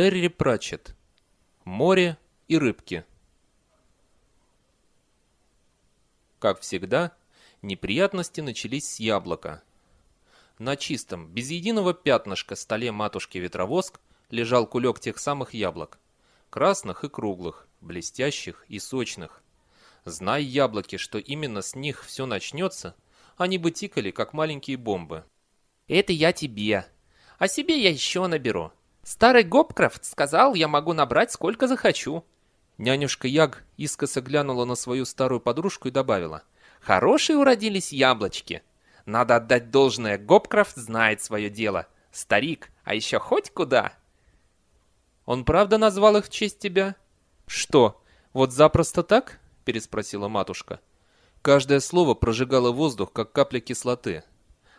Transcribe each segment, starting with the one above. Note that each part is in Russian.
Терри Пратчетт. Море и рыбки. Как всегда, неприятности начались с яблока. На чистом, без единого пятнышка столе матушки-ветровоск лежал кулек тех самых яблок. Красных и круглых, блестящих и сочных. Знай яблоки, что именно с них все начнется, они бы тикали, как маленькие бомбы. «Это я тебе. А себе я еще наберу. Старый Гопкрафт сказал, я могу набрать сколько захочу». Нянюшка Яг искоса глянула на свою старую подружку и добавила. «Хорошие уродились яблочки. Надо отдать должное, Гопкрафт знает свое дело. Старик, а еще хоть куда». «Он правда назвал их в честь тебя?» «Что, вот запросто так?» – переспросила матушка. Каждое слово прожигало воздух, как капля кислоты.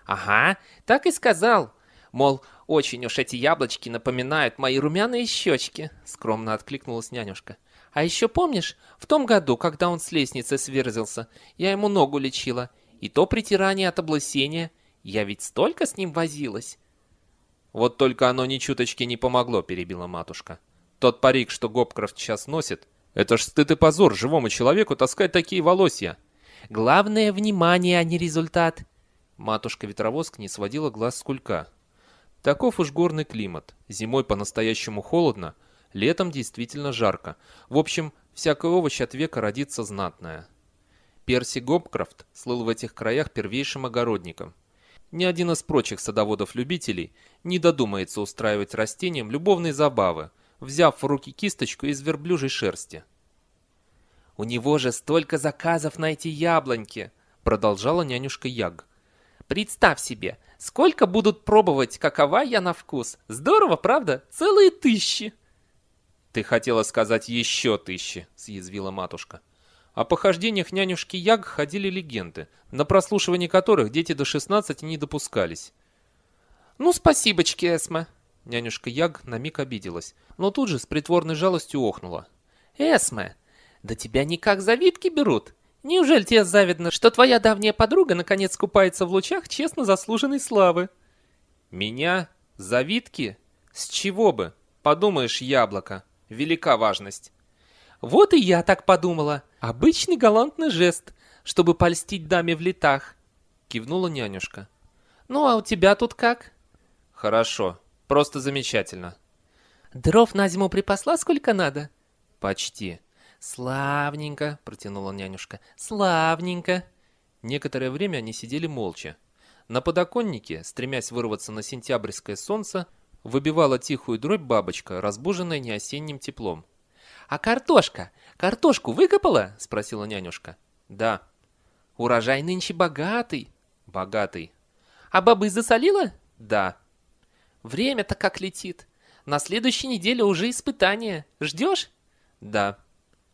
«Ага, так и сказал. Мол, очень уж эти яблочки напоминают мои румяные щечки», — скромно откликнулась нянюшка. «А еще помнишь, в том году, когда он с лестницы сверзился, я ему ногу лечила, и то притирание от облысения. Я ведь столько с ним возилась». «Вот только оно ни чуточки не помогло», — перебила матушка. «Тот парик, что Гопкрафт сейчас носит, это ж стыд и позор живому человеку таскать такие волосья». «Главное — внимание, а не результат». Матушка-ветровоск не сводила глаз с кулька. Таков уж горный климат. Зимой по-настоящему холодно, летом действительно жарко. В общем, всякий овощ от века родится знатная. Перси Гопкрафт слыл в этих краях первейшим огородником. Ни один из прочих садоводов-любителей не додумается устраивать растениям любовные забавы, взяв в руки кисточку из верблюжьей шерсти. «У него же столько заказов на эти яблоньки!» продолжала нянюшка Яг. «Представь себе, Сколько будут пробовать, какова я на вкус? Здорово, правда? Целые тысячи!» «Ты хотела сказать еще тысячи», — съязвила матушка. О похождениях нянюшки Яг ходили легенды, на прослушивание которых дети до 16 не допускались. «Ну, спасибочки, Эсме!» Нянюшка Яг на миг обиделась, но тут же с притворной жалостью охнула. «Эсме, да тебя никак завидки берут!» Неужели тебе завидно, что твоя давняя подруга наконец купается в лучах честно заслуженной славы? Меня? Завидки? С чего бы? Подумаешь, яблоко. Велика важность. Вот и я так подумала. Обычный галантный жест, чтобы польстить даме в летах. Кивнула нянюшка. Ну а у тебя тут как? Хорошо. Просто замечательно. Дров на зиму припасла сколько надо? Почти. «Славненько», — протянула нянюшка, — «славненько». Некоторое время они сидели молча. На подоконнике, стремясь вырваться на сентябрьское солнце, выбивала тихую дробь бабочка, разбуженная неосенним теплом. «А картошка? Картошку выкопала?» — спросила нянюшка. «Да». «Урожай нынче богатый». «Богатый». «А бобы засолила?» «Да». «Время-то как летит. На следующей неделе уже испытание. Ждешь?» «Да».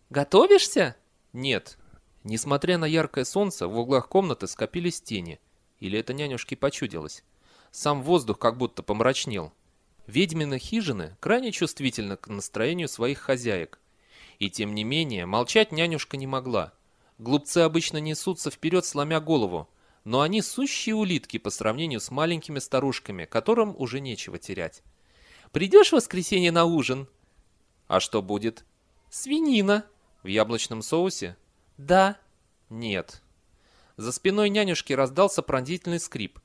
Готовишься? Нет. Несмотря на яркое солнце, в углах комнаты скопились тени. Или это нянюшке почудилось. Сам воздух как будто помрачнел. Ведьмины хижины крайне чувствительны к настроению своих хозяек. И тем не менее, молчать нянюшка не могла. Глупцы обычно несутся вперед, сломя голову, но они сущие улитки по сравнению с маленькими старушками, которым уже нечего терять. «Придешь в воскресенье на ужин?» «А что будет?» «Свинина», в яблочном соусе? Да. Нет. За спиной нянюшки раздался пронзительный скрип.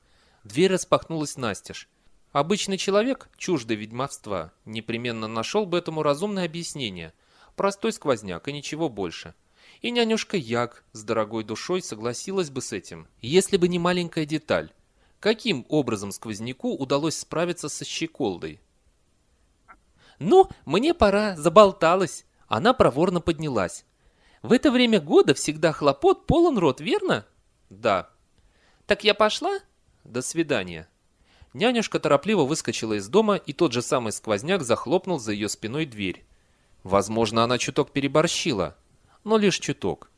Дверь распахнулась настежь. Обычный человек, чуждый ведьмовства, непременно нашел бы этому разумное объяснение. Простой сквозняк и ничего больше. И нянюшка Яг с дорогой душой согласилась бы с этим, если бы не маленькая деталь. Каким образом сквозняку удалось справиться со щеколдой? «Ну, мне пора, заболталась», она проворно поднялась. «В это время года всегда хлопот полон рот, верно?» «Да». «Так я пошла?» «До свидания». Нянюшка торопливо выскочила из дома, и тот же самый сквозняк захлопнул за ее спиной дверь. Возможно, она чуток переборщила, но лишь чуток.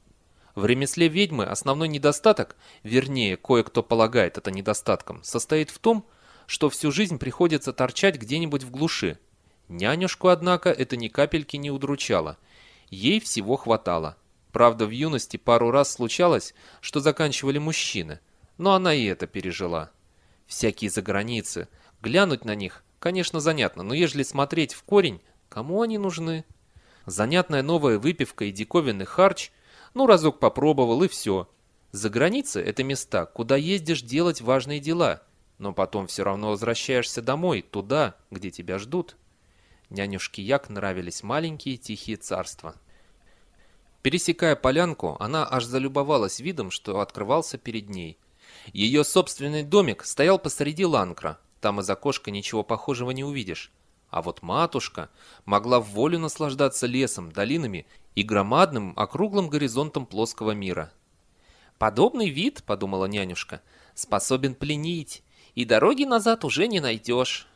В ремесле ведьмы основной недостаток, вернее, кое-кто полагает это недостатком, состоит в том, что всю жизнь приходится торчать где-нибудь в глуши, Нянюшку, однако, это ни капельки не удручало. Ей всего хватало. Правда, в юности пару раз случалось, что заканчивали мужчины, но она и это пережила. Всякие заграницы, глянуть на них, Конечно, занятно, но ежели смотреть в корень, кому они нужны? Занятная новая выпивка и диковинный харч, ну разок попробовал и все. За границей это места, куда ездишь делать важные дела, но потом все равно возвращаешься домой, туда, где тебя ждут. Нянюшке Як нравились маленькие тихие царства. Пересекая полянку, она аж залюбовалась видом, что открывался перед ней. Ее собственный домик стоял посреди ланкра, там из окошка ничего похожего не увидишь. А вот матушка могла в волю наслаждаться лесом, долинами и громадным округлым горизонтом плоского мира. «Подобный вид, — подумала нянюшка, — способен пленить, и дороги назад уже не найдешь».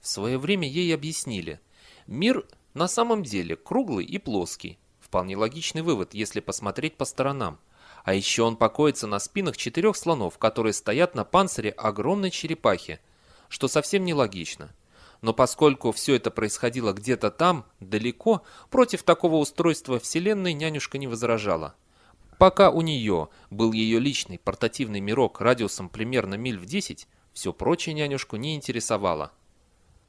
В свое время ей объяснили. Мир на самом деле круглый и плоский. Вполне логичный вывод, если посмотреть по сторонам. А еще он покоится на спинах четырех слонов, которые стоят на панцире огромной черепахи – что совсем нелогично. Но поскольку все это происходило где-то там, далеко, против такого устройства Вселенной нянюшка не возражала. Пока у нее был ее личный портативный мирок радиусом примерно миль в 10, все прочее нянюшку не интересовало.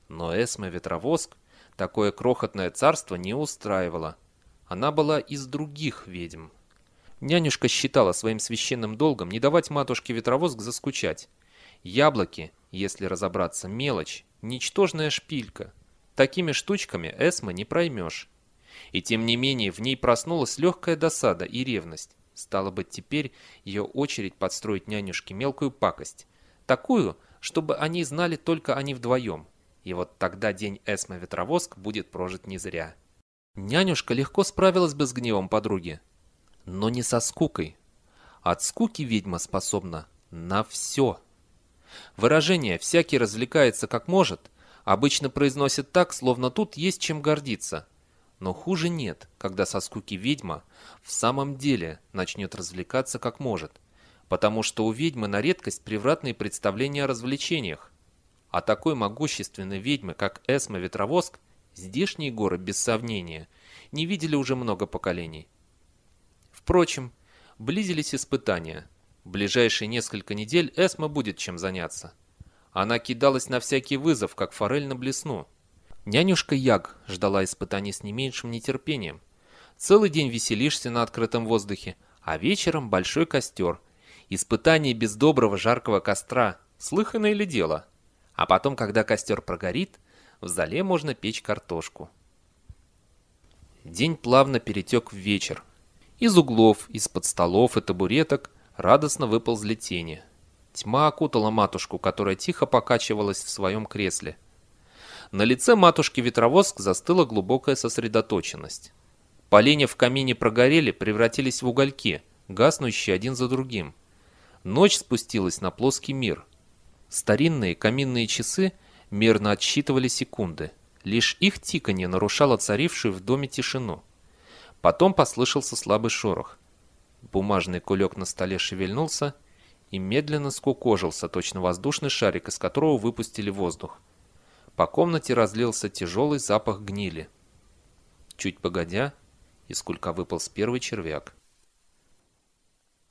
Но Эсме Ветровоск такое крохотное царство не устраивало. Она была из других ведьм. Нянюшка считала своим священным долгом не давать матушке Ветровоск заскучать. Яблоки если разобраться, мелочь, ничтожная шпилька. Такими штучками Эсма не проймешь. И тем не менее в ней проснулась легкая досада и ревность. Стало быть, теперь ее очередь подстроить нянюшке мелкую пакость. Такую, чтобы они знали только они вдвоем. И вот тогда день Эсма Ветровоск будет прожит не зря. Нянюшка легко справилась бы с гневом подруги. Но не со скукой. От скуки ведьма способна на все. Выражение «всякий развлекается как может» обычно произносят так, словно тут есть чем гордиться. Но хуже нет, когда со скуки ведьма в самом деле начнет развлекаться как может, потому что у ведьмы на редкость превратные представления о развлечениях. А такой могущественной ведьмы, как Эсма Ветровоск, здешние горы, без сомнения, не видели уже много поколений. Впрочем, близились испытания – в ближайшие несколько недель Эсма будет чем заняться. Она кидалась на всякий вызов, как форель на блесну. Нянюшка Яг ждала испытаний с не меньшим нетерпением. Целый день веселишься на открытом воздухе, а вечером большой костер. Испытание без доброго жаркого костра. Слыханное ли дело? А потом, когда костер прогорит, в зале можно печь картошку. День плавно перетек в вечер. Из углов, из-под столов и табуреток радостно выползли тени. Тьма окутала матушку, которая тихо покачивалась в своем кресле. На лице матушки Ветровоск застыла глубокая сосредоточенность. Поленья в камине прогорели, превратились в угольки, гаснущие один за другим. Ночь спустилась на плоский мир. Старинные каминные часы мерно отсчитывали секунды. Лишь их тиканье нарушало царившую в доме тишину. Потом послышался слабый шорох. Бумажный кулек на столе шевельнулся и медленно скукожился, точно воздушный шарик, из которого выпустили воздух. По комнате разлился тяжелый запах гнили. Чуть погодя, из кулька выполз первый червяк.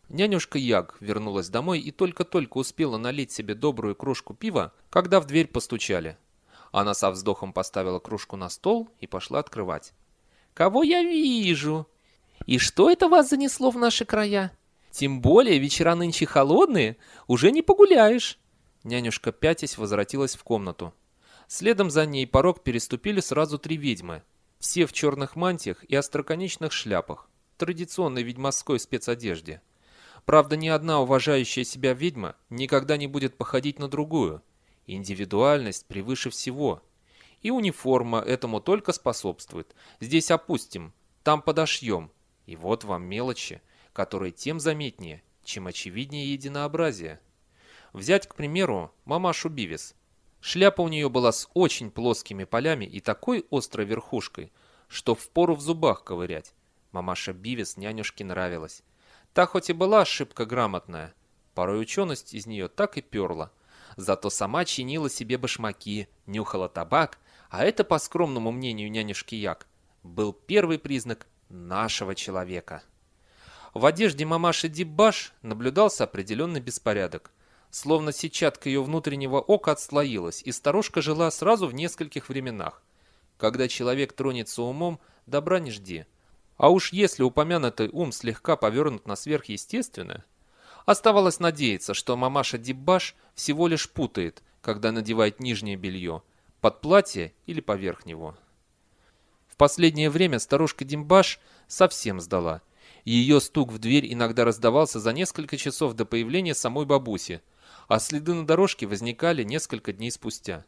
Нянюшка Яг вернулась домой и только-только успела налить себе добрую кружку пива, когда в дверь постучали. Она со вздохом поставила кружку на стол и пошла открывать. «Кого я вижу?» И что это вас занесло в наши края? Тем более вечера нынче холодные, уже не погуляешь. Нянюшка пятясь возвратилась в комнату. Следом за ней порог переступили сразу три ведьмы. Все в черных мантиях и остроконечных шляпах, традиционной ведьмовской спецодежде. Правда, ни одна уважающая себя ведьма никогда не будет походить на другую. Индивидуальность превыше всего. И униформа этому только способствует. Здесь опустим, там подошьем. И вот вам мелочи, которые тем заметнее, чем очевиднее единообразие. Взять, к примеру, мамашу Бивис. Шляпа у нее была с очень плоскими полями и такой острой верхушкой, что впору в зубах ковырять. Мамаша Бивис нянюшке нравилась. Та хоть и была ошибка грамотная, порой ученость из нее так и перла. Зато сама чинила себе башмаки, нюхала табак, а это, по скромному мнению нянюшки Як, был первый признак нашего человека. В одежде мамаши Дибаш наблюдался определенный беспорядок. Словно сетчатка ее внутреннего ока отслоилась, и старушка жила сразу в нескольких временах. Когда человек тронется умом, добра не жди. А уж если упомянутый ум слегка повернут на сверхъестественное, оставалось надеяться, что мамаша Диббаш всего лишь путает, когда надевает нижнее белье, под платье или поверх него. В последнее время старушка Димбаш совсем сдала. Ее стук в дверь иногда раздавался за несколько часов до появления самой бабуси, а следы на дорожке возникали несколько дней спустя.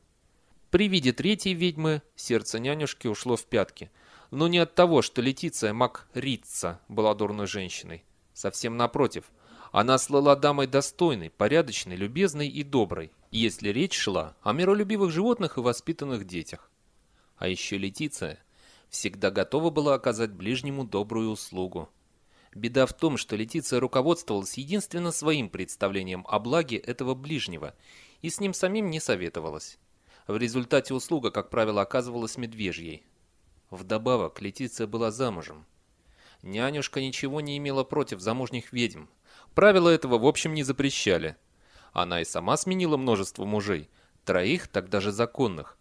При виде третьей ведьмы сердце нянюшки ушло в пятки, но не от того, что Летиция Макрица была дурной женщиной. Совсем напротив, она слыла дамой достойной, порядочной, любезной и доброй, если речь шла о миролюбивых животных и воспитанных детях. А еще Летиция всегда готова была оказать ближнему добрую услугу. Беда в том, что Летиция руководствовалась единственно своим представлением о благе этого ближнего и с ним самим не советовалась. В результате услуга, как правило, оказывалась медвежьей. Вдобавок, Летиция была замужем. Нянюшка ничего не имела против замужних ведьм. Правила этого в общем не запрещали. Она и сама сменила множество мужей, троих так даже законных.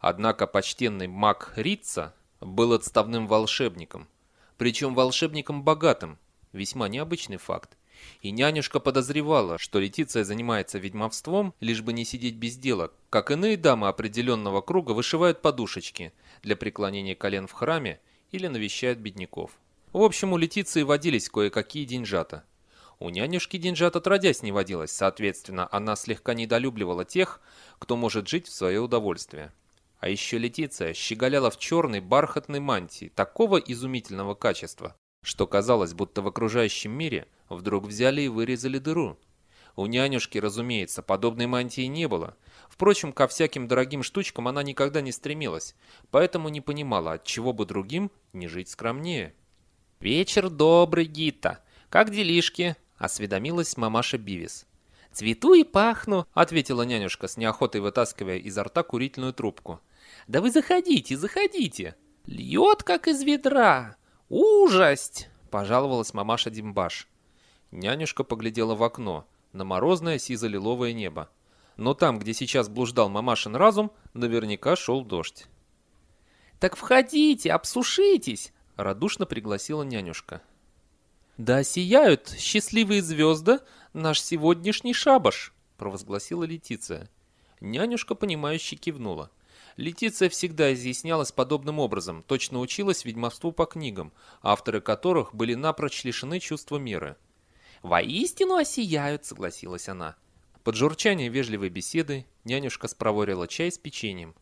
Однако почтенный маг Рица был отставным волшебником – причем волшебником богатым, весьма необычный факт. И нянюшка подозревала, что Летиция занимается ведьмовством, лишь бы не сидеть без дела, как иные дамы определенного круга вышивают подушечки для преклонения колен в храме или навещают бедняков. В общем, у Летиции водились кое-какие деньжата. У нянюшки деньжат отродясь не водилось, соответственно, она слегка недолюбливала тех, кто может жить в свое удовольствие. А еще Летиция щеголяла в черной бархатной мантии такого изумительного качества, что казалось, будто в окружающем мире вдруг взяли и вырезали дыру. У нянюшки, разумеется, подобной мантии не было. Впрочем, ко всяким дорогим штучкам она никогда не стремилась, поэтому не понимала, от чего бы другим не жить скромнее. «Вечер добрый, Гита. Как делишки?» – осведомилась мамаша Бивис. «Цвету и пахну», – ответила нянюшка с неохотой вытаскивая изо рта курительную трубку. Да вы заходите, заходите. Льет, как из ведра. Ужасть!» – пожаловалась мамаша Димбаш. Нянюшка поглядела в окно, на морозное сизо-лиловое небо. Но там, где сейчас блуждал мамашин разум, наверняка шел дождь. «Так входите, обсушитесь!» – радушно пригласила нянюшка. «Да сияют счастливые звезды наш сегодняшний шабаш!» – провозгласила Летиция. Нянюшка, понимающе кивнула. Летиция всегда изъяснялась подобным образом, точно училась ведьмовству по книгам, авторы которых были напрочь лишены чувства меры. «Воистину осияют», — согласилась она. Под журчание вежливой беседы нянюшка спроворила чай с печеньем.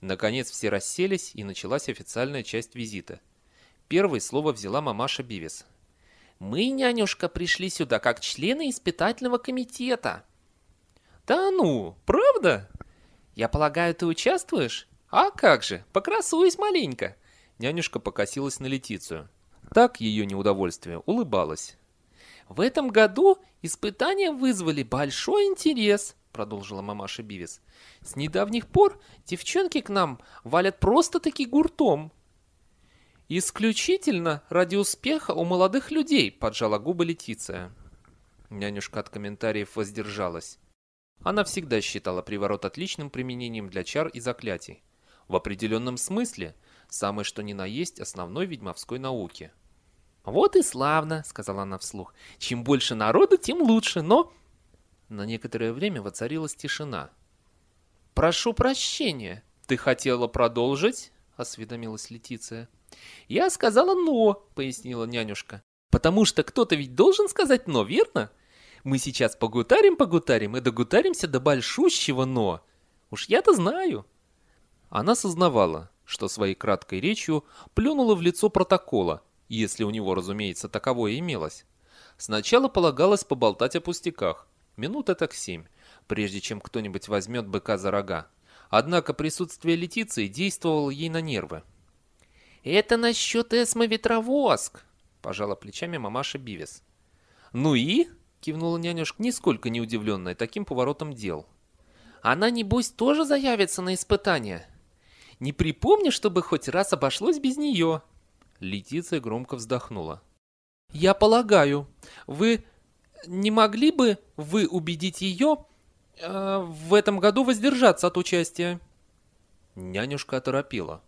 Наконец все расселись, и началась официальная часть визита. Первой слово взяла мамаша Бивис. «Мы, нянюшка, пришли сюда как члены испытательного комитета». «Да ну, правда?» «Я полагаю, ты участвуешь?» «А как же, покрасуюсь маленько!» Нянюшка покосилась на Летицию. Так ее неудовольствие улыбалась. «В этом году испытания вызвали большой интерес», продолжила мамаша Бивис. «С недавних пор девчонки к нам валят просто-таки гуртом». «Исключительно ради успеха у молодых людей», поджала губы Летиция. Нянюшка от комментариев воздержалась. Она всегда считала приворот отличным применением для чар и заклятий. В определенном смысле, самое что ни на есть основной ведьмовской науки. «Вот и славно», — сказала она вслух. «Чем больше народу, тем лучше, но...» На некоторое время воцарилась тишина. «Прошу прощения, ты хотела продолжить?» — осведомилась Летиция. «Я сказала «но», — пояснила нянюшка. «Потому что кто-то ведь должен сказать «но», верно?» Мы сейчас погутарим-погутарим и догутаримся до большущего «но». Уж я-то знаю». Она сознавала, что своей краткой речью плюнула в лицо протокола, если у него, разумеется, таковое имелось. Сначала полагалось поболтать о пустяках, минут так семь, прежде чем кто-нибудь возьмет быка за рога. Однако присутствие Летиции действовало ей на нервы. «Это насчет Эсма Ветровоск», – пожала плечами мамаша Бивис. «Ну и?» кивнула нянюшка, нисколько не удивленная таким поворотом дел. «Она, небось, тоже заявится на испытание? Не припомню, чтобы хоть раз обошлось без нее». Летиция громко вздохнула. «Я полагаю, вы не могли бы вы убедить ее э, в этом году воздержаться от участия. Нянюшка оторопела.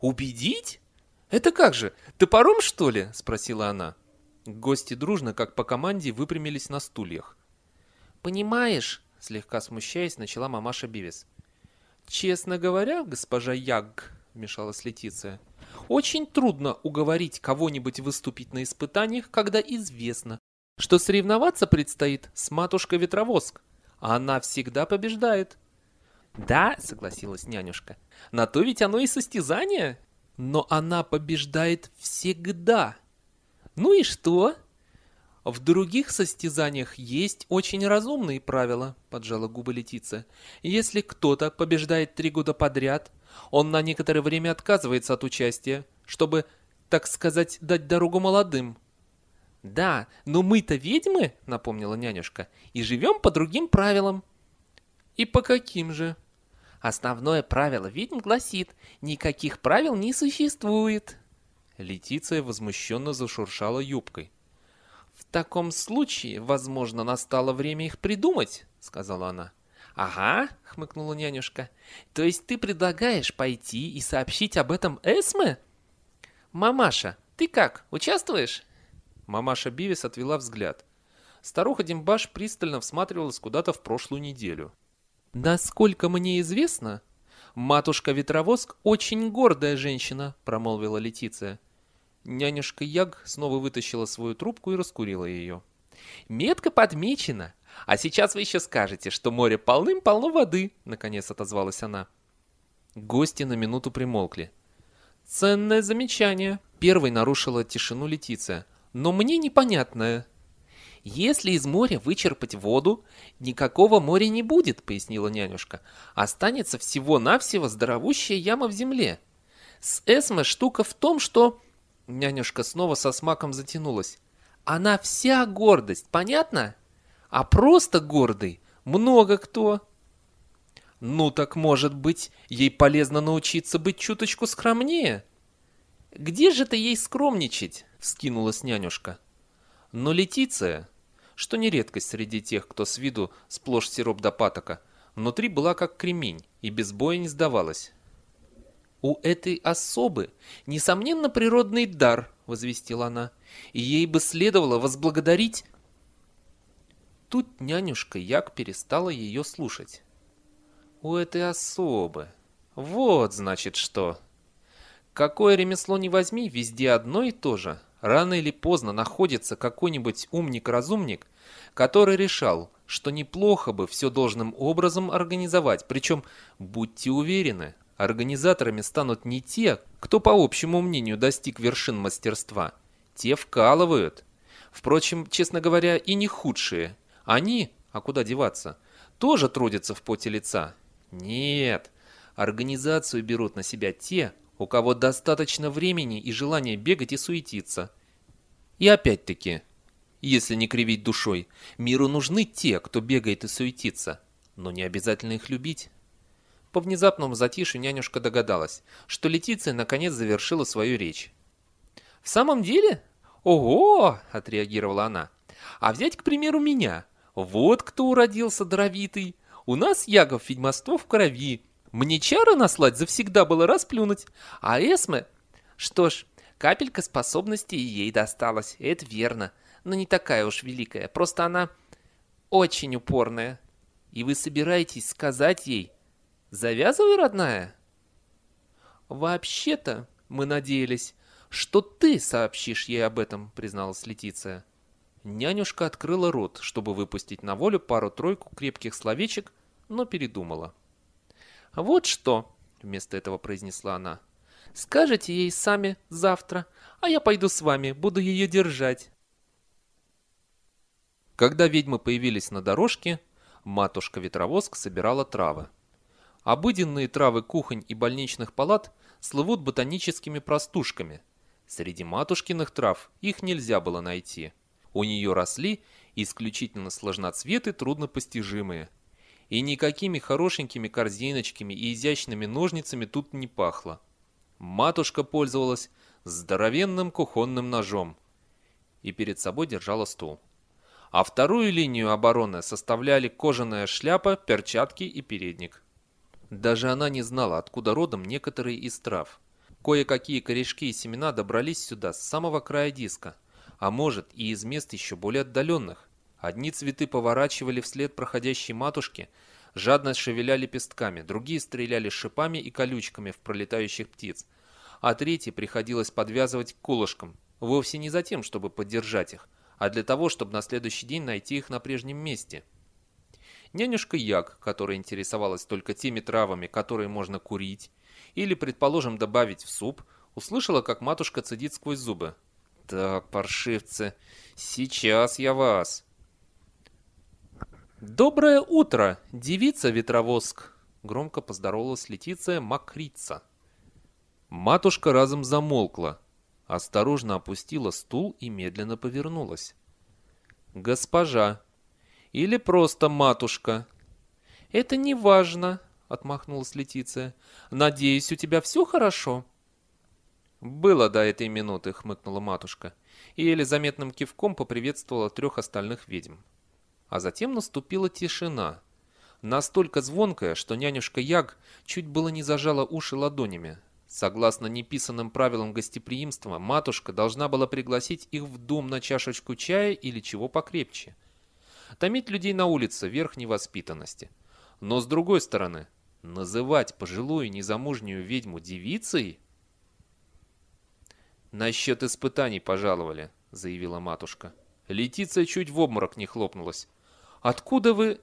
«Убедить? Это как же, топором, что ли?» – спросила она. Гости дружно, как по команде, выпрямились на стульях. «Понимаешь», — слегка смущаясь, начала мамаша Бивис. «Честно говоря, госпожа Ягг», — вмешалась Летиция, «очень трудно уговорить кого-нибудь выступить на испытаниях, когда известно, что соревноваться предстоит с матушкой-ветровоск, а она всегда побеждает». «Да», — согласилась нянюшка, — «на то ведь оно и состязание». «Но она побеждает всегда», ну и что? В других состязаниях есть очень разумные правила, поджала губы Летиция. Если кто-то побеждает три года подряд, он на некоторое время отказывается от участия, чтобы, так сказать, дать дорогу молодым. «Да, но мы-то ведьмы», — напомнила нянюшка, — «и живем по другим правилам». «И по каким же?» «Основное правило ведьм гласит, никаких правил не существует». Летиция возмущенно зашуршала юбкой. «В таком случае, возможно, настало время их придумать», — сказала она. «Ага», — хмыкнула нянюшка. «То есть ты предлагаешь пойти и сообщить об этом Эсме?» «Мамаша, ты как, участвуешь?» Мамаша Бивис отвела взгляд. Старуха Дембаш пристально всматривалась куда-то в прошлую неделю. «Насколько мне известно, матушка Ветровоск очень гордая женщина», — промолвила Летиция. Нянюшка Яг снова вытащила свою трубку и раскурила ее. «Метко подмечено. А сейчас вы еще скажете, что море полным-полно воды», — наконец отозвалась она. Гости на минуту примолкли. «Ценное замечание», — первой нарушила тишину Летиция. «Но мне непонятное». «Если из моря вычерпать воду, никакого моря не будет», — пояснила нянюшка. «Останется всего-навсего здоровущая яма в земле. С Эсме штука в том, что Нянюшка снова со смаком затянулась. Она вся гордость, понятно? А просто гордый много кто. Ну так, может быть, ей полезно научиться быть чуточку скромнее? Где же ты ей скромничать? Вскинулась нянюшка. Но Летиция, что не редкость среди тех, кто с виду сплошь сироп до патока, внутри была как кремень и без боя не сдавалась. «У этой особы, несомненно, природный дар», — возвестила она, — «и ей бы следовало возблагодарить...» Тут нянюшка Як перестала ее слушать. «У этой особы... Вот, значит, что...» Какое ремесло не возьми, везде одно и то же. Рано или поздно находится какой-нибудь умник-разумник, который решал, что неплохо бы все должным образом организовать. Причем, будьте уверены, Организаторами станут не те, кто по общему мнению достиг вершин мастерства. Те вкалывают. Впрочем, честно говоря, и не худшие. Они, а куда деваться, тоже трудятся в поте лица. Нет, организацию берут на себя те, у кого достаточно времени и желания бегать и суетиться. И опять-таки, если не кривить душой, миру нужны те, кто бегает и суетится, но не обязательно их любить. По внезапному затишью нянюшка догадалась, что Летиция наконец завершила свою речь. «В самом деле? Ого!» – отреагировала она. «А взять, к примеру, меня. Вот кто уродился дровитый. У нас ягов ведьмовство в крови. Мне чары наслать завсегда было расплюнуть. А Эсме... Что ж, капелька способностей ей досталась, это верно. Но не такая уж великая, просто она очень упорная. И вы собираетесь сказать ей, Завязывай, родная. Вообще-то мы надеялись, что ты сообщишь ей об этом, призналась Летиция. Нянюшка открыла рот, чтобы выпустить на волю пару-тройку крепких словечек, но передумала. «Вот что», — вместо этого произнесла она, — «скажете ей сами завтра, а я пойду с вами, буду ее держать». Когда ведьмы появились на дорожке, матушка-ветровоск собирала травы. Обыденные травы кухонь и больничных палат слывут ботаническими простушками. Среди матушкиных трав их нельзя было найти. У нее росли исключительно сложноцветы, труднопостижимые. И никакими хорошенькими корзиночками и изящными ножницами тут не пахло. Матушка пользовалась здоровенным кухонным ножом и перед собой держала стул. а вторую линию обороны составляли кожаная шляпа, перчатки и передник. Даже она не знала, откуда родом некоторые из трав. Кое-какие корешки и семена добрались сюда с самого края диска, а может и из мест еще более отдаленных. Одни цветы поворачивали вслед проходящей матушке, жадно шевеля лепестками, другие стреляли шипами и колючками в пролетающих птиц, а третьи приходилось подвязывать к колышкам, вовсе не за тем, чтобы поддержать их, а для того, чтобы на следующий день найти их на прежнем месте. Нянюшка Як, которая интересовалась только теми травами, которые можно курить, или, предположим, добавить в суп, услышала, как матушка цедит сквозь зубы. «Так, паршивцы, сейчас я вас!» «Доброе утро, девица-ветровоск!» Громко поздоровалась Летиция Макрица. Матушка разом замолкла, осторожно опустила стул и медленно повернулась. «Госпожа! Или просто матушка!» «Это не важно!» — отмахнулась Летиция. «Надеюсь, у тебя все хорошо?» «Было до этой минуты», — хмыкнула матушка, и еле заметным кивком поприветствовала трех остальных ведьм. А затем наступила тишина, настолько звонкая, что нянюшка Яг чуть было не зажала уши ладонями. Согласно неписанным правилам гостеприимства, матушка должна была пригласить их в дом на чашечку чая или чего покрепче. Томить людей на улице – верх невоспитанности. Но с другой стороны, Называть пожилую незамужнюю ведьму девицей? «Насчет испытаний пожаловали», — заявила матушка. Летиция чуть в обморок не хлопнулась. «Откуда вы...»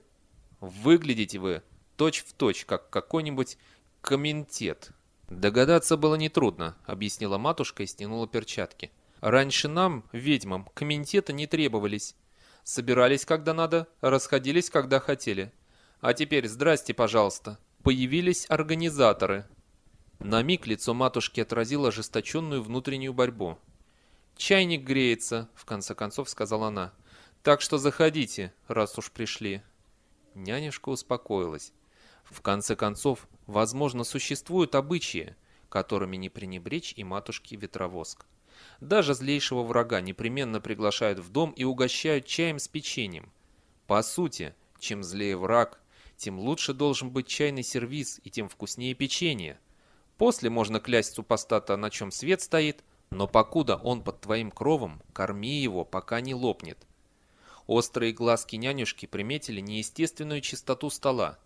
«Выглядите вы точь-в-точь, точь, как какой-нибудь комментет». «Догадаться было нетрудно», — объяснила матушка и стянула перчатки. «Раньше нам, ведьмам, комментеты не требовались. Собирались, когда надо, расходились, когда хотели. А теперь здрасте, пожалуйста» появились организаторы. На миг лицо матушки отразило ожесточенную внутреннюю борьбу. «Чайник греется», — в конце концов сказала она. «Так что заходите, раз уж пришли». Нянюшка успокоилась. В конце концов, возможно, существуют обычаи, которыми не пренебречь и матушке Ветровоск. Даже злейшего врага непременно приглашают в дом и угощают чаем с печеньем. По сути, чем злее враг, тем лучше должен быть чайный сервиз и тем вкуснее печенье. После можно клясть супостата, на чем свет стоит, но покуда он под твоим кровом, корми его, пока не лопнет. Острые глазки нянюшки приметили неестественную чистоту стола.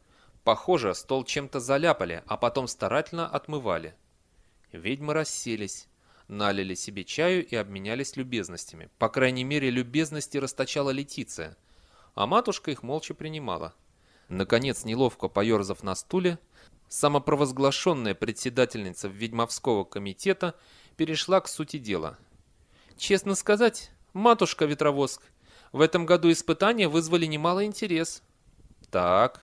Похоже, стол чем-то заляпали, а потом старательно отмывали. Ведьмы расселись, налили себе чаю и обменялись любезностями. По крайней мере, любезности расточала Летиция, а матушка их молча принимала. Наконец, неловко поерзав на стуле, самопровозглашенная председательница ведьмовского комитета перешла к сути дела. «Честно сказать, матушка Ветровоск, в этом году испытания вызвали немало интерес». «Так».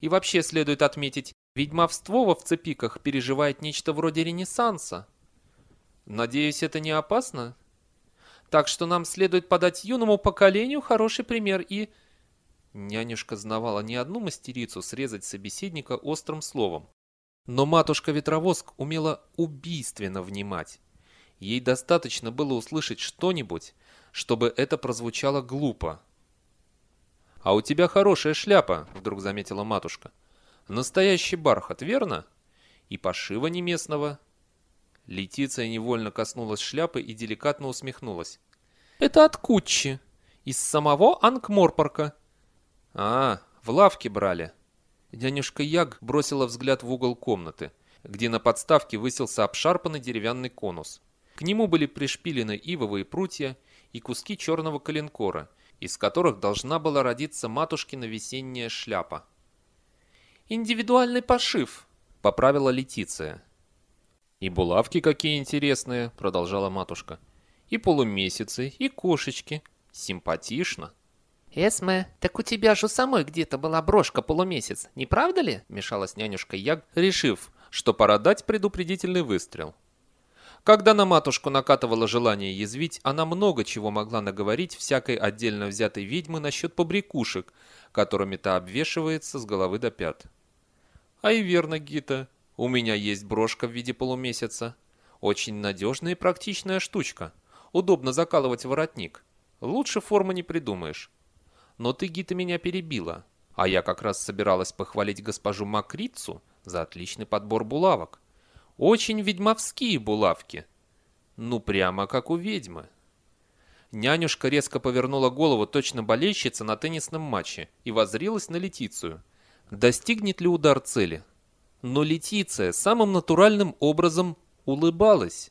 «И вообще следует отметить, ведьмовство во вцепиках переживает нечто вроде ренессанса». «Надеюсь, это не опасно?» «Так что нам следует подать юному поколению хороший пример и...» Нянюшка знавала не одну мастерицу срезать собеседника острым словом. Но матушка-ветровоск умела убийственно внимать. Ей достаточно было услышать что-нибудь, чтобы это прозвучало глупо. «А у тебя хорошая шляпа», — вдруг заметила матушка. «Настоящий бархат, верно? И пошива не местного». Летиция невольно коснулась шляпы и деликатно усмехнулась. «Это от Куччи, из самого Ангморпорка. «А, в лавке брали». Дянюшка Яг бросила взгляд в угол комнаты, где на подставке высился обшарпанный деревянный конус. К нему были пришпилены ивовые прутья и куски черного коленкора, из которых должна была родиться матушкина весенняя шляпа. «Индивидуальный пошив», — поправила Летиция. «И булавки какие интересные», — продолжала матушка. «И полумесяцы, и кошечки. Симпатично». «Эсме, так у тебя же самой где-то была брошка полумесяц, не правда ли?» – мешалась нянюшка Яг, решив, что пора дать предупредительный выстрел. Когда на матушку накатывало желание язвить, она много чего могла наговорить всякой отдельно взятой ведьмы насчет побрякушек, которыми та обвешивается с головы до пят. А и верно, Гита, у меня есть брошка в виде полумесяца. Очень надежная и практичная штучка. Удобно закалывать воротник. Лучше формы не придумаешь. Но ты, Гита, меня перебила. А я как раз собиралась похвалить госпожу Макрицу за отличный подбор булавок. Очень ведьмовские булавки. Ну, прямо как у ведьмы. Нянюшка резко повернула голову точно болельщица на теннисном матче и воззрилась на Летицию. Достигнет ли удар цели? Но Летиция самым натуральным образом улыбалась.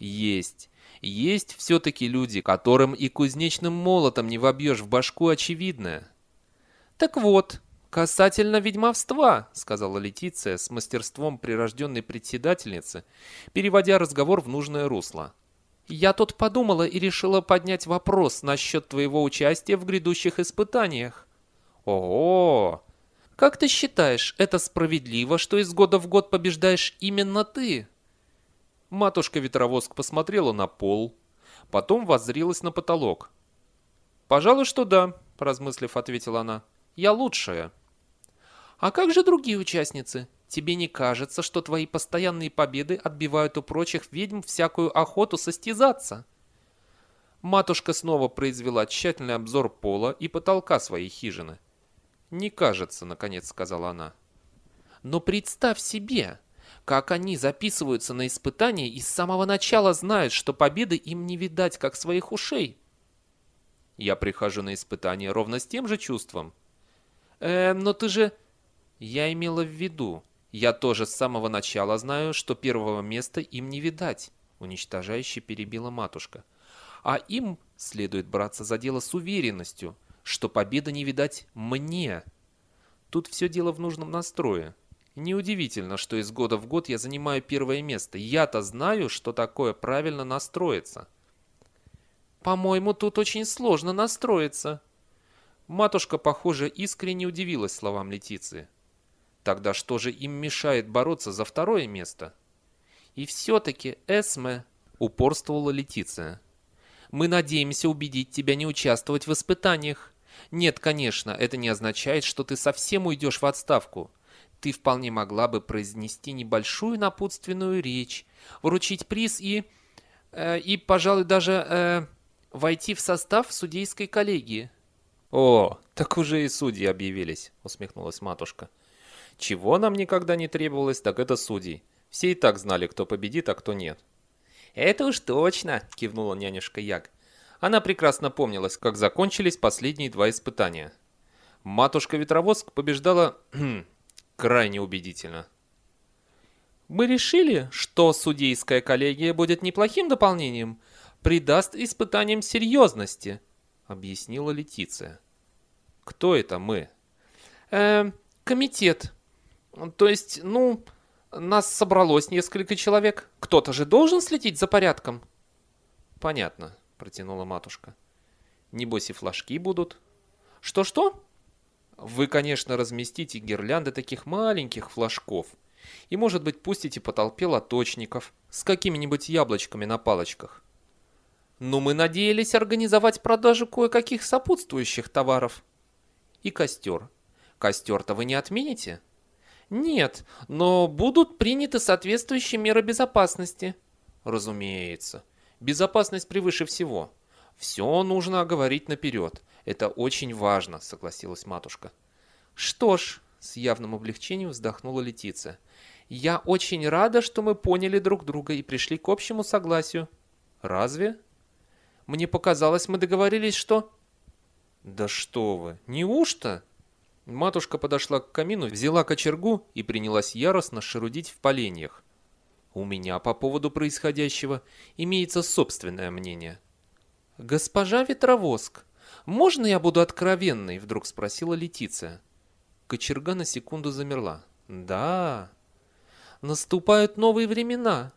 Есть, есть все-таки люди, которым и кузнечным молотом не вобьешь в башку очевидное. «Так вот, касательно ведьмовства», — сказала Летиция с мастерством прирожденной председательницы, переводя разговор в нужное русло. «Я тут подумала и решила поднять вопрос насчет твоего участия в грядущих испытаниях». «Ого! Как ты считаешь, это справедливо, что из года в год побеждаешь именно ты?» Матушка-ветровоск посмотрела на пол, потом воззрилась на потолок. «Пожалуй, что да», — поразмыслив, ответила она. «Я лучшая». «А как же другие участницы? Тебе не кажется, что твои постоянные победы отбивают у прочих ведьм всякую охоту состязаться?» Матушка снова произвела тщательный обзор пола и потолка своей хижины. «Не кажется», — наконец сказала она. «Но представь себе, как они записываются на испытания и с самого начала знают, что победы им не видать, как своих ушей». «Я прихожу на испытания ровно с тем же чувством». «Э, но ты же...» «Я имела в виду. Я тоже с самого начала знаю, что первого места им не видать», — уничтожающе перебила матушка. «А им следует браться за дело с уверенностью» что победа не видать мне. Тут все дело в нужном настрое. Неудивительно, что из года в год я занимаю первое место. Я-то знаю, что такое правильно настроиться. По-моему, тут очень сложно настроиться. Матушка, похоже, искренне удивилась словам Летиции. Тогда что же им мешает бороться за второе место? И все-таки, Эсме, упорствовала Летиция. Мы надеемся убедить тебя не участвовать в испытаниях. Нет, конечно, это не означает, что ты совсем уйдешь в отставку. Ты вполне могла бы произнести небольшую напутственную речь, вручить приз и... Э, и, пожалуй, даже э, войти в состав судейской коллегии. «О, так уже и судьи объявились», — усмехнулась матушка. «Чего нам никогда не требовалось, так это судей. Все и так знали, кто победит, а кто нет». «Это уж точно!» – кивнула нянюшка Яг. Она прекрасно помнилась, как закончились последние два испытания. Матушка-ветровоск побеждала крайне убедительно. «Мы решили, что судейская коллегия будет неплохим дополнением, придаст испытаниям серьезности», — объяснила Летиция. «Кто это мы?» «Э, комитет. То есть, ну, нас собралось несколько человек. Кто-то же должен следить за порядком. Понятно, протянула матушка. Небось и флажки будут. Что-что? Вы, конечно, разместите гирлянды таких маленьких флажков. И, может быть, пустите по толпе лоточников с какими-нибудь яблочками на палочках. Но мы надеялись организовать продажу кое-каких сопутствующих товаров. И костер. Костер-то вы не отмените? Нет, но будут приняты соответствующие меры безопасности. Разумеется. Безопасность превыше всего. Все нужно оговорить наперед. Это очень важно, согласилась матушка. Что ж, с явным облегчением вздохнула Летиция. Я очень рада, что мы поняли друг друга и пришли к общему согласию. Разве? Мне показалось, мы договорились, что... Да что вы, неужто? Матушка подошла к камину, взяла кочергу и принялась яростно шерудить в поленьях. У меня по поводу происходящего имеется собственное мнение. «Госпожа Ветровоск, можно я буду откровенной?» – вдруг спросила Летиция. Кочерга на секунду замерла. «Да, наступают новые времена.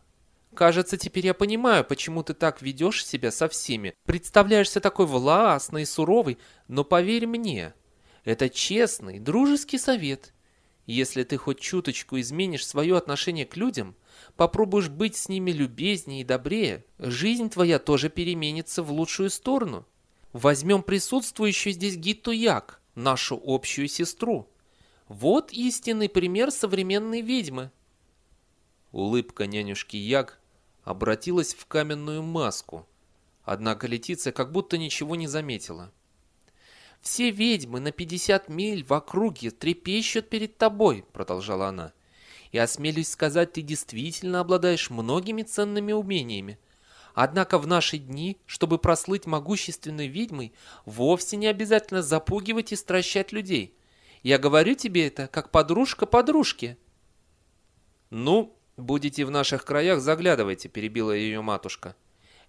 Кажется, теперь я понимаю, почему ты так ведешь себя со всеми. Представляешься такой властной и суровой, но поверь мне, это честный, дружеский совет. Если ты хоть чуточку изменишь свое отношение к людям, попробуешь быть с ними любезнее и добрее, жизнь твоя тоже переменится в лучшую сторону. Возьмем присутствующую здесь Гитту Як, нашу общую сестру. Вот истинный пример современной ведьмы. Улыбка нянюшки Яг обратилась в каменную маску, Однако Летиция как будто ничего не заметила. «Все ведьмы на 50 миль в округе трепещут перед тобой», — продолжала она. «И осмелюсь сказать, ты действительно обладаешь многими ценными умениями. Однако в наши дни, чтобы прослыть могущественной ведьмой, вовсе не обязательно запугивать и стращать людей. Я говорю тебе это, как подружка подружке». «Ну, будете в наших краях, заглядывайте», — перебила ее матушка.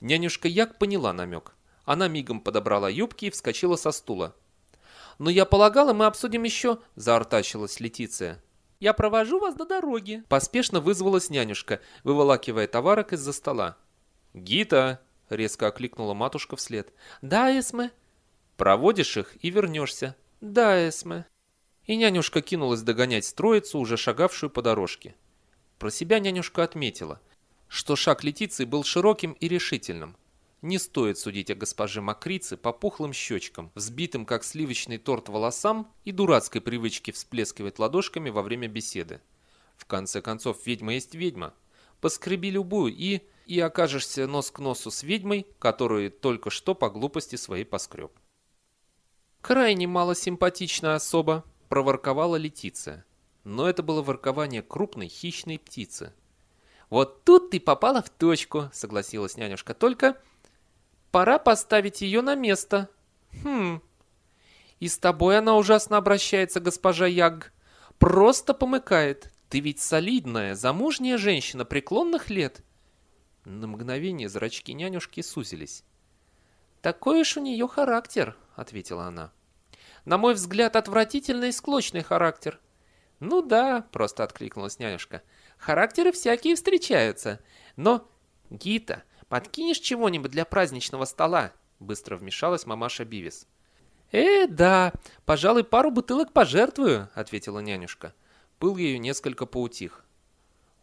Нянюшка Як поняла намек. Она мигом подобрала юбки и вскочила со стула. «Но я полагала, мы обсудим еще...» — заортачилась Летиция. «Я провожу вас до дороги», — поспешно вызвалась нянюшка, выволакивая товарок из-за стола. «Гита!» — резко окликнула матушка вслед. «Да, Эсме». «Проводишь их и вернешься». «Да, Эсме». И нянюшка кинулась догонять троицу, уже шагавшую по дорожке. Про себя нянюшка отметила, что шаг Летиции был широким и решительным. Не стоит судить о госпоже Макрице по пухлым щечкам, взбитым как сливочный торт волосам и дурацкой привычке всплескивать ладошками во время беседы. В конце концов, ведьма есть ведьма. Поскреби любую и... и окажешься нос к носу с ведьмой, которую только что по глупости своей поскреб. «Крайне малосимпатичная особа», — проворковала Летиция. Но это было воркование крупной хищной птицы. «Вот тут ты попала в точку», — согласилась нянюшка. «Только пора поставить ее на место». «Хм, и с тобой она ужасно обращается, госпожа Яг. Просто помыкает. Ты ведь солидная, замужняя женщина преклонных лет». На мгновение зрачки нянюшки сузились. «Такой уж у нее характер», — ответила она. «На мой взгляд, отвратительный и склочный характер». «Ну да», — просто откликнулась нянюшка. «Характеры всякие встречаются. Но, Гита, подкинешь чего-нибудь для праздничного стола?» Быстро вмешалась мамаша Бивис. «Э, да, пожалуй, пару бутылок пожертвую», — ответила нянюшка. Пыл ее несколько поутих.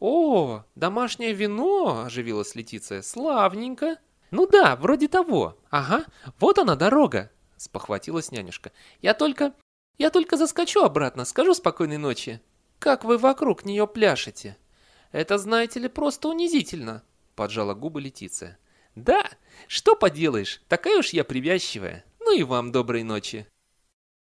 «О, домашнее вино!» – оживилась Летиция. «Славненько!» «Ну да, вроде того. Ага, вот она дорога!» – спохватилась нянюшка. «Я только... я только заскочу обратно, скажу спокойной ночи. Как вы вокруг нее пляшете?» «Это, знаете ли, просто унизительно!» – поджала губы Летиция. «Да, что поделаешь, такая уж я привязчивая. Ну и вам доброй ночи!»